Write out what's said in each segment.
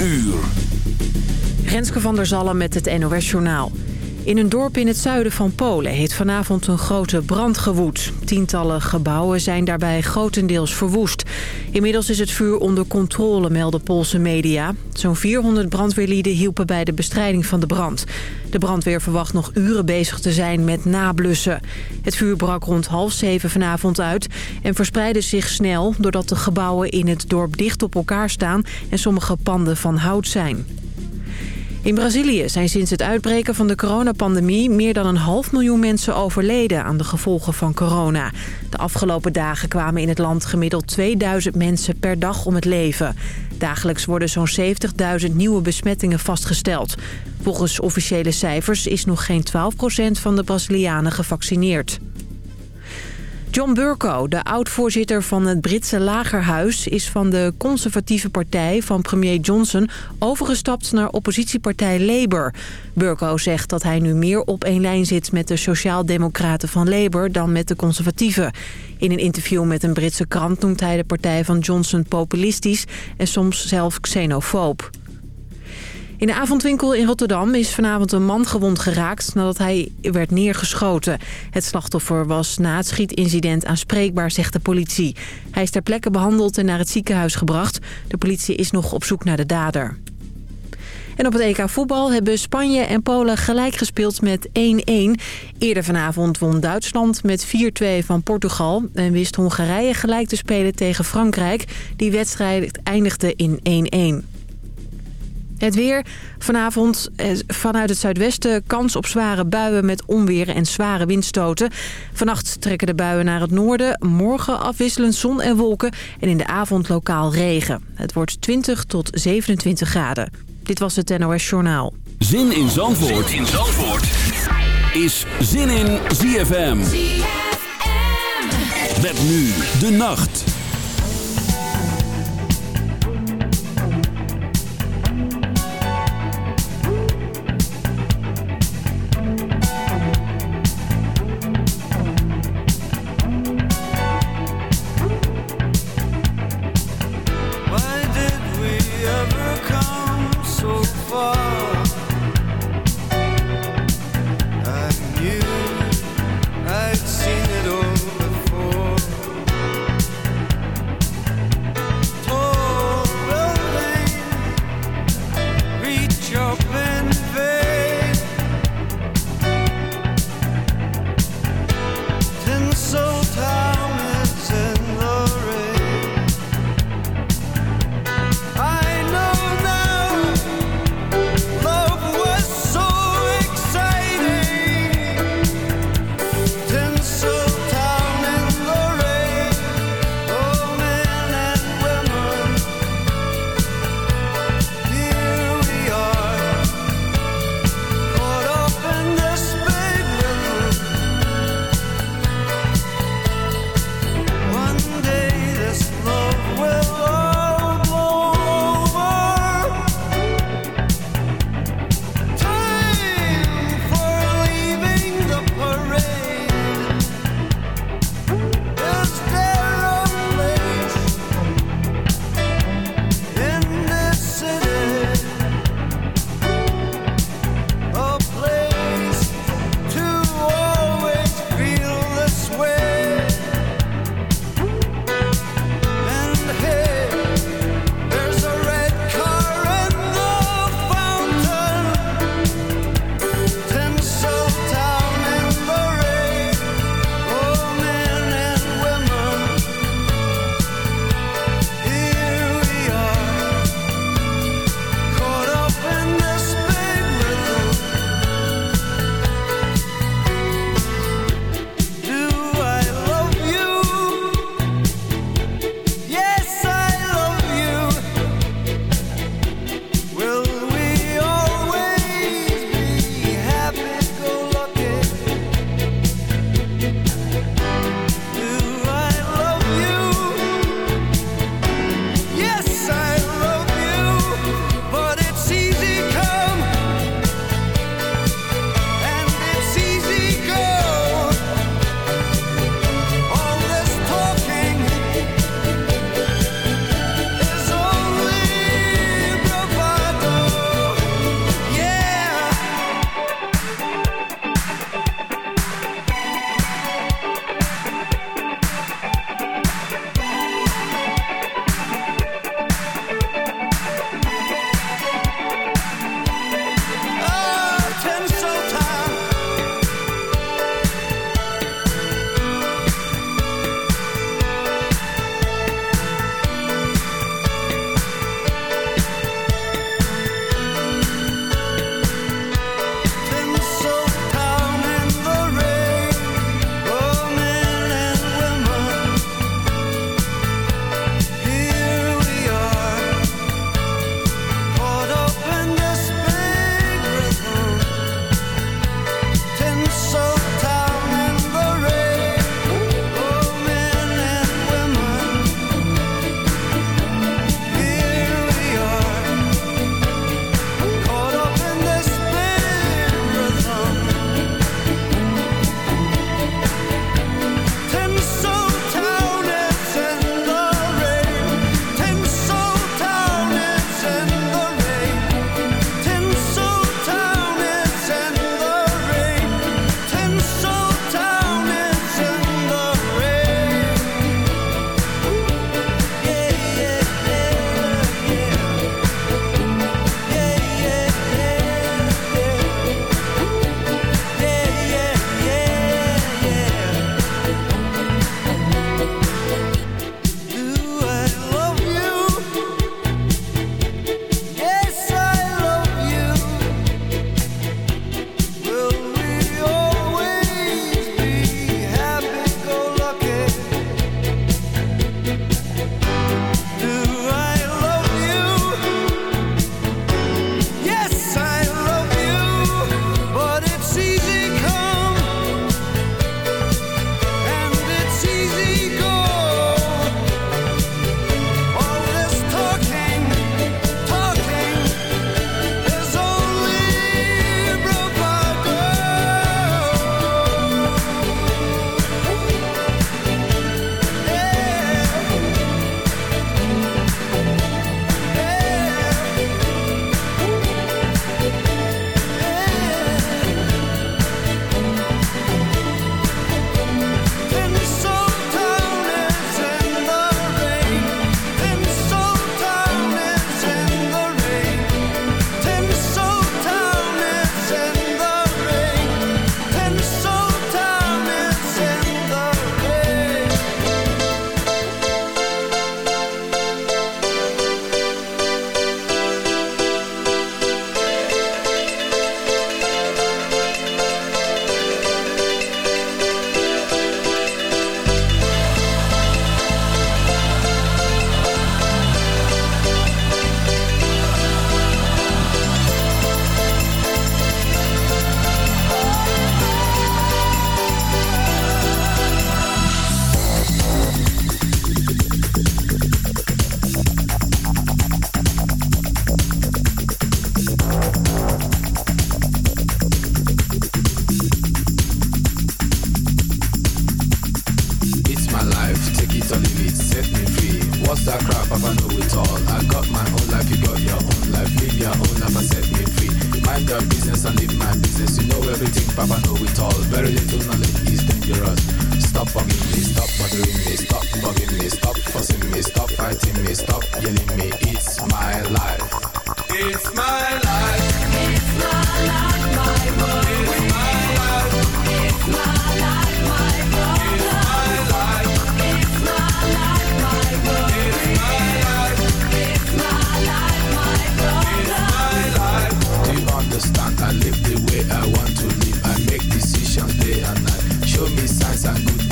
uur. Renske van der Zallen met het NOS Journaal. In een dorp in het zuiden van Polen heeft vanavond een grote brand gewoed. Tientallen gebouwen zijn daarbij grotendeels verwoest. Inmiddels is het vuur onder controle, melden Poolse media. Zo'n 400 brandweerlieden hielpen bij de bestrijding van de brand. De brandweer verwacht nog uren bezig te zijn met nablussen. Het vuur brak rond half zeven vanavond uit en verspreidde zich snel... doordat de gebouwen in het dorp dicht op elkaar staan en sommige panden van hout zijn. In Brazilië zijn sinds het uitbreken van de coronapandemie... meer dan een half miljoen mensen overleden aan de gevolgen van corona. De afgelopen dagen kwamen in het land gemiddeld 2000 mensen per dag om het leven. Dagelijks worden zo'n 70.000 nieuwe besmettingen vastgesteld. Volgens officiële cijfers is nog geen 12% van de Brazilianen gevaccineerd. John Burko, de oud-voorzitter van het Britse lagerhuis... is van de conservatieve partij van premier Johnson... overgestapt naar oppositiepartij Labour. Burko zegt dat hij nu meer op één lijn zit... met de sociaaldemocraten van Labour dan met de conservatieven. In een interview met een Britse krant noemt hij de partij van Johnson populistisch... en soms zelf xenofoob. In de avondwinkel in Rotterdam is vanavond een man gewond geraakt nadat hij werd neergeschoten. Het slachtoffer was na het schietincident aanspreekbaar, zegt de politie. Hij is ter plekke behandeld en naar het ziekenhuis gebracht. De politie is nog op zoek naar de dader. En op het EK voetbal hebben Spanje en Polen gelijk gespeeld met 1-1. Eerder vanavond won Duitsland met 4-2 van Portugal... en wist Hongarije gelijk te spelen tegen Frankrijk. Die wedstrijd eindigde in 1-1. Het weer. Vanavond eh, vanuit het zuidwesten kans op zware buien met onweer en zware windstoten. Vannacht trekken de buien naar het noorden. Morgen afwisselend zon en wolken. En in de avond lokaal regen. Het wordt 20 tot 27 graden. Dit was het NOS Journaal. Zin in Zandvoort, zin in Zandvoort. is Zin in ZFM. ZFM. Met nu de nacht.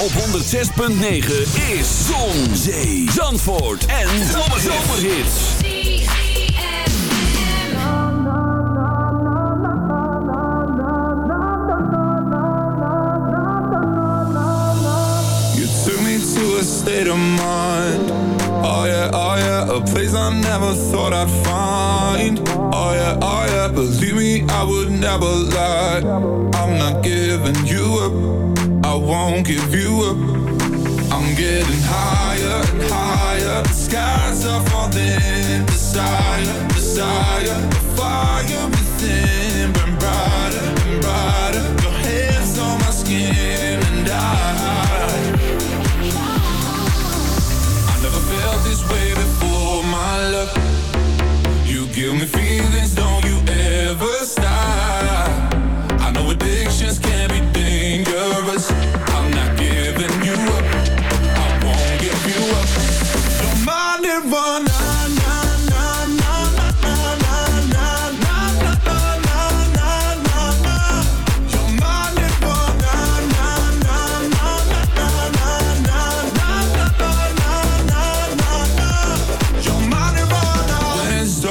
op 106.9 is Zon, Zee, Zandvoort en Zomerhits. You took me to a state of mind. Oh yeah, oh yeah, a place I never thought I'd find. Oh yeah, oh yeah, believe me, I would never lie. I'm not giving you up. I won't give you scars.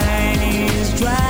Chinese dry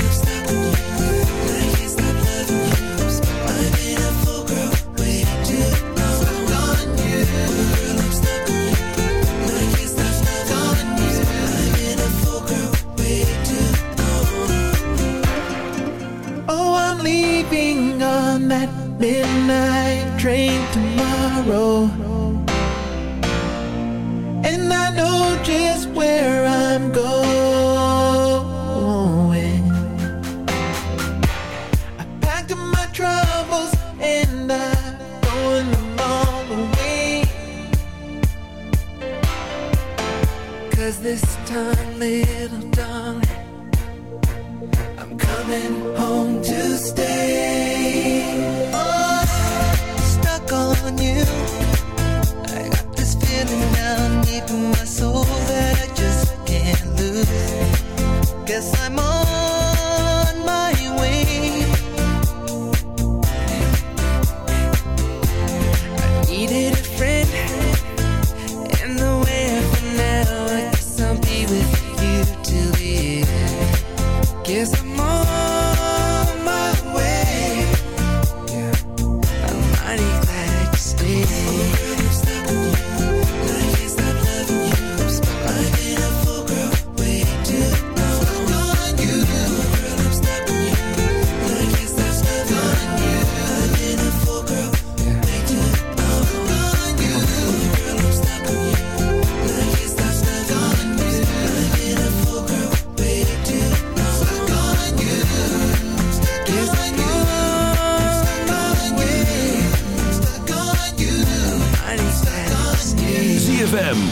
train tomorrow.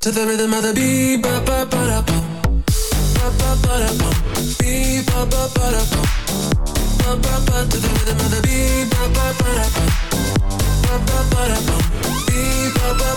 To the rhythm of the beat, ba ba ba da bum. Ba ba ba ba to the rhythm of the beat, ba ba ba. Ba ba ba da bum. Beat, ba.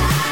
Yeah.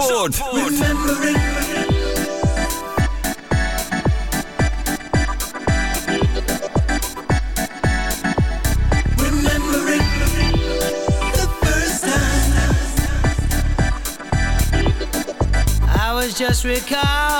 ZFM Zandvoort. Remembering. Remembering the first time I was just recalling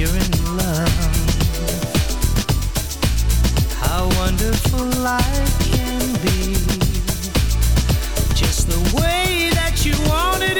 you're in love. How wonderful life can be, just the way that you want it.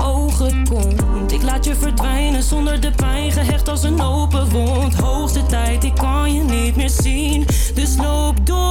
je verdwijnen zonder de pijn, gehecht als een open wond. Hoogste tijd, ik kan je niet meer zien, dus loop door.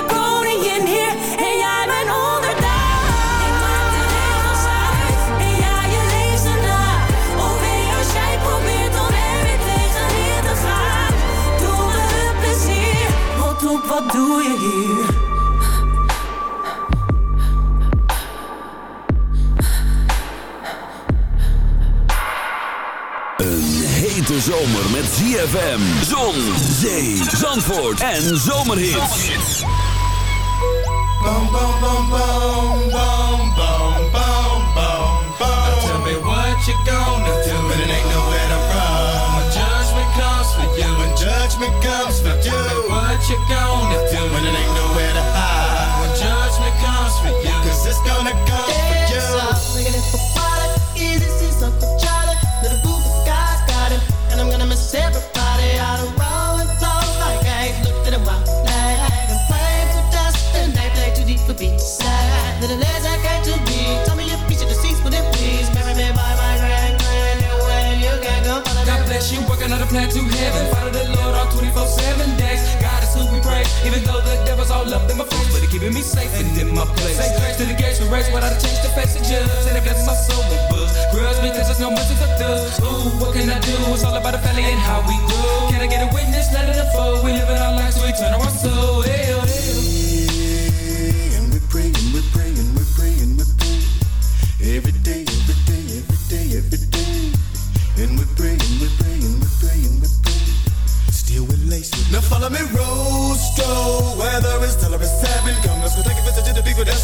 wat doe je hier? Een hete zomer met ZFM, zon, zee, zandvoort en zomerhits. Boom, boom, boom, boom, boom, boom, boom, boom. Now tell me what you gonna do when it ain't nowhere to run. When judgment comes for you, when judgment comes for you. Tell me what you gonna do. When it ain't nowhere to hide. When judgment comes for you, 'cause it's gonna come even though the devil's all up in my face, but he keeping me safe and in my place. Say grace to the gates we race without a change to face the judge. And it blesses my soul with books. Grudge because there's no mercy for thugs. Ooh, what can I do? It's all about the family and how we grow. Can I get a witness? Let it unfold. We living our lives, we turn our soul. Hey,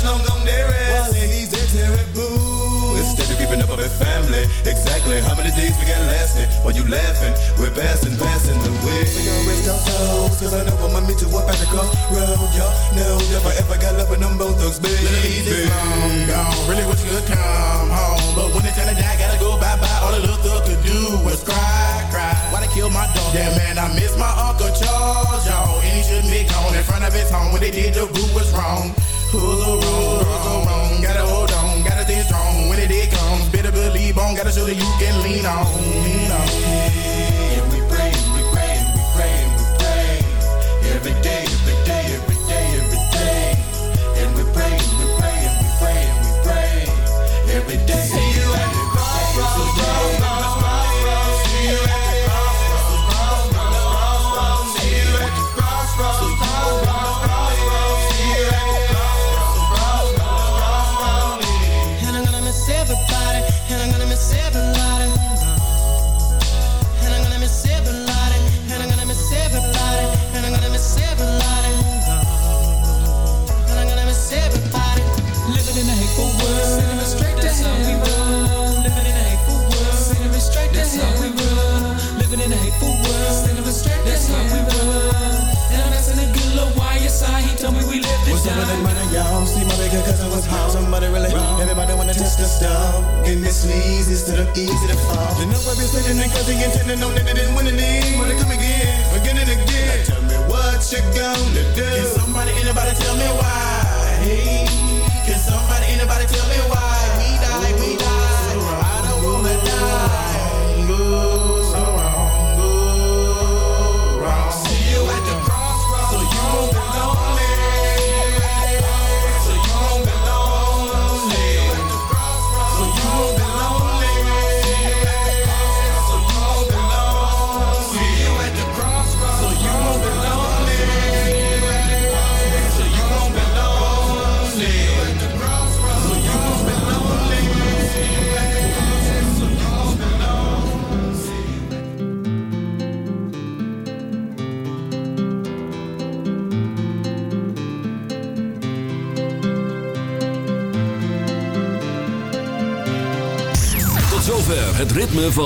long gone there While they're terrible. Instead of keeping up with family, exactly how many days we got lasting? While you laughing, we're passing, passing the way. We gon' rest our souls, cause I know I'ma meet you up at the crossroad. Y'all know I ever got love with them both thugs, baby. Long gone, really wish you could come home. But when it's time to die, gotta go bye-bye. All the little thug could do was cry, cry. Why they kill my dog? Yeah, man, I miss my Uncle Charles, y'all. And he shouldn't be gone in front of his home. When they did, the group was wrong. Who's a rule, who's wrong? Gotta hold on, gotta stay strong. When it, it comes, better believe on. Gotta show that you can lean on. Lean on. And we pray, and we pray, and we pray, and we pray. Every day, every day, every day, every day. And we pray, and we pray, and we pray, and we pray. Every day.